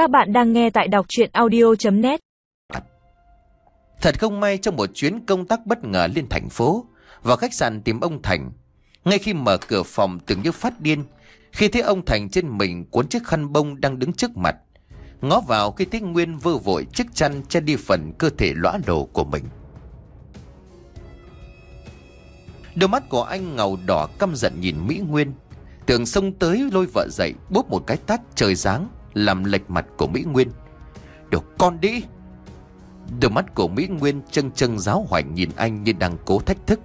Các bạn đang nghe tại đọc chuyện audio.net Thật không may trong một chuyến công tác bất ngờ lên thành phố, Vào khách sạn tìm ông Thành, Ngay khi mở cửa phòng tưởng như phát điên, Khi thấy ông Thành trên mình cuốn chiếc khăn bông đang đứng trước mặt, Ngó vào khi thấy Nguyên vơ vội chiếc chăn che đi phần cơ thể lõa lồ của mình. Đôi mắt của anh ngầu đỏ căm giận nhìn Mỹ Nguyên, tưởng xông tới lôi vợ dậy bóp một cái tát trời giáng. Làm lệch mặt của Mỹ Nguyên. Đồ con đi Đôi mắt của Mỹ Nguyên chân chân giáo hoành nhìn anh như đang cố thách thức.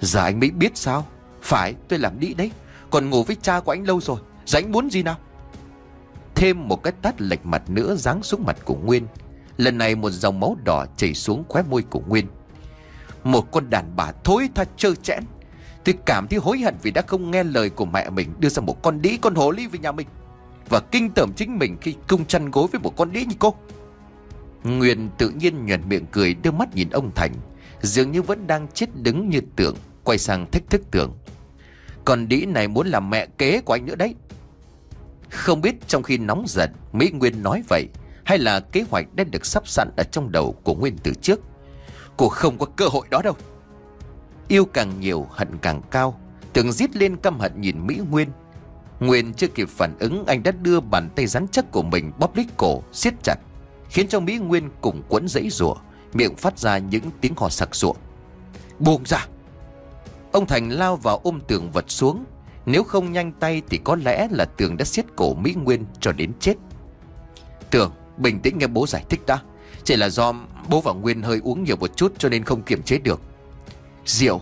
Giờ anh mới biết sao? Phải, tôi làm đi đấy. Còn ngủ với cha của anh lâu rồi. Giờ anh muốn gì nào? Thêm một cái tát lệch mặt nữa giáng xuống mặt của Nguyên. Lần này một dòng máu đỏ chảy xuống khóe môi của Nguyên. Một con đàn bà thối tha trơ chẽn Tôi cảm thấy hối hận vì đã không nghe lời của mẹ mình Đưa ra một con đĩ, con hồ ly về nhà mình. Và kinh tởm chính mình khi cung chăn gối với một con đĩ như cô. Nguyên tự nhiên nhuận miệng cười, đưa mắt nhìn ông Thành, Dường như vẫn đang chết đứng như tượng, Quay sang thách thức tưởng. Còn đĩ này muốn làm mẹ kế của anh nữa đấy. Không biết trong khi nóng giận, Mỹ Nguyên nói vậy, Hay là kế hoạch đã được sắp sẵn ở trong đầu của Nguyên từ trước. Cô không có cơ hội đó đâu. Yêu càng nhiều, hận càng cao, Tưởng giết lên căm hận nhìn Mỹ Nguyên. Nguyên chưa kịp phản ứng, Anh đã đưa bàn tay rắn chắc của mình Bóp lít cổ, siết chặt, Khiến cho Mỹ Nguyên cùng quấn dãy rủa, Miệng phát ra những tiếng hò sặc sụa. Buông ra! Ông Thành lao vào ôm tường vật xuống. Nếu không nhanh tay thì có lẽ là tường đã siết cổ Mỹ Nguyên cho đến chết. Tường, bình tĩnh nghe bố giải thích đã. Chỉ là do bố và Nguyên hơi uống nhiều một chút cho nên không kiềm chế được. Diệu,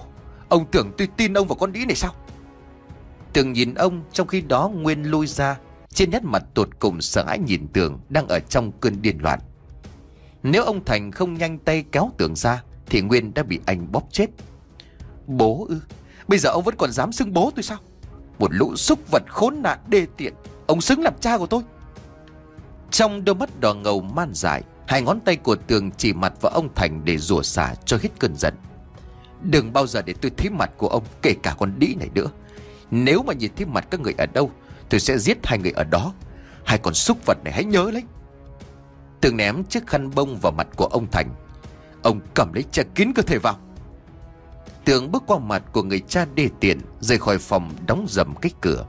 Ông tưởng tôi tin ông và con đĩ này sao? Tường nhìn ông Trong khi đó Nguyên lui ra, Trên nét mặt tột cùng sợ hãi nhìn Tường Đang ở trong cơn điên loạn. Nếu ông Thành không nhanh tay kéo Tường ra, Thì Nguyên đã bị anh bóp chết. Bố ư? Bây giờ ông vẫn còn dám xưng bố tôi sao? Một lũ xúc vật khốn nạn đê tiện, Ông xứng làm cha của tôi. Trong đôi mắt đỏ ngầu man dại, Hai ngón tay của Tường chỉ mặt vào ông Thành Để rủa xả cho hết cơn giận. Đừng bao giờ để tôi thấy mặt của ông, Kể cả con đĩ này nữa. Nếu mà nhìn thấy mặt các người ở đâu, Tôi sẽ giết hai người ở đó. Hai con súc vật này hãy nhớ lấy. Tường ném chiếc khăn bông vào mặt của ông Thành. Ông cầm lấy che kín cơ thể vào. Tường bước qua mặt của người cha đê tiện, Rời khỏi phòng đóng dầm cái cửa.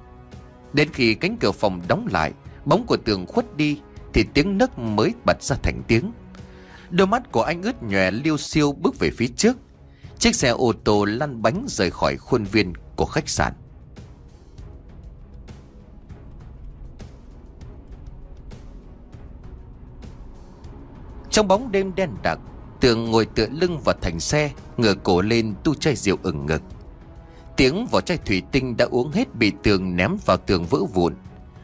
Đến khi cánh cửa phòng đóng lại, Bóng của tường khuất đi, Thì tiếng nấc mới bật ra thành tiếng. Đôi mắt của anh ướt nhòe liêu siêu bước về phía trước. Chiếc xe ô tô lăn bánh rời khỏi khuôn viên của khách sạn. Trong bóng đêm đen đặc, Tường ngồi tựa lưng vào thành xe, ngửa cổ lên tu chai rượu ửng ngực. Tiếng vỏ chai thủy tinh đã uống hết bị tường ném vào tường vỡ vụn.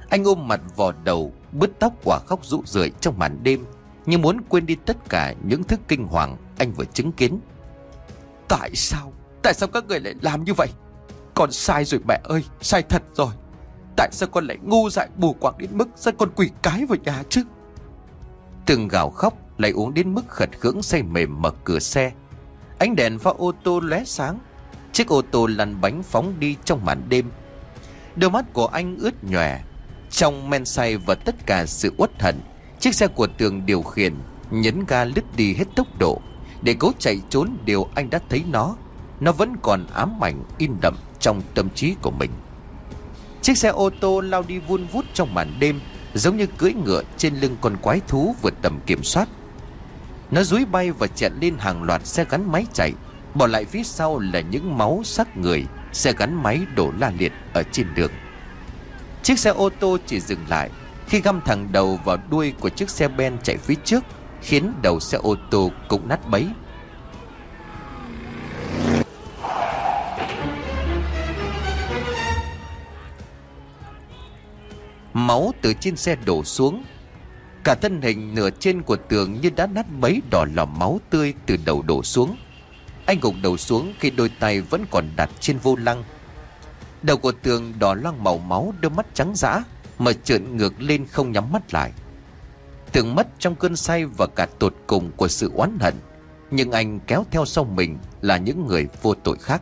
Anh ôm mặt vò đầu, bứt tóc quả khóc rụ rượi trong màn đêm, như muốn quên đi tất cả những thứ kinh hoàng anh vừa chứng kiến. Tại sao Tại sao các người lại làm như vậy Con sai rồi mẹ ơi Sai thật rồi Tại sao con lại ngu dại bù quạng đến mức Sao con quỷ cái vào nhà chứ Từng gào khóc lại uống đến mức khật khưỡng say mềm mở cửa xe. Ánh đèn pha ô tô lóe sáng. Chiếc ô tô lăn bánh phóng đi trong màn đêm. Đôi mắt của anh ướt nhòe. Trong men say và tất cả sự uất hận, Chiếc xe của tường điều khiển, Nhấn ga lướt đi hết tốc độ. Để cố chạy trốn, điều anh đã thấy nó Nó vẫn còn ám ảnh, in đậm trong tâm trí của mình. Chiếc xe ô tô lao đi vun vút trong màn đêm, Giống như cưỡi ngựa trên lưng con quái thú vượt tầm kiểm soát. Nó dúi bay và chẹn lên hàng loạt xe gắn máy chạy. Bỏ lại phía sau là những máu sắc người, Xe gắn máy đổ la liệt ở trên đường. Chiếc xe ô tô chỉ dừng lại Khi găm thẳng đầu vào đuôi của chiếc xe ben chạy phía trước, Khiến đầu xe ô tô cũng nát bấy. Máu từ trên xe đổ xuống Cả thân hình nửa trên của tường như đã nát mấy đỏ lòm máu tươi từ đầu đổ xuống. Anh gục đầu xuống khi đôi tay vẫn còn đặt trên vô lăng. Đầu của tường đỏ loang màu máu, đôi mắt trắng dã, Mà trợn ngược lên không nhắm mắt lại. Tường mất trong cơn say và cả tột cùng của sự oán hận, Nhưng anh kéo theo sau mình là những người vô tội khác.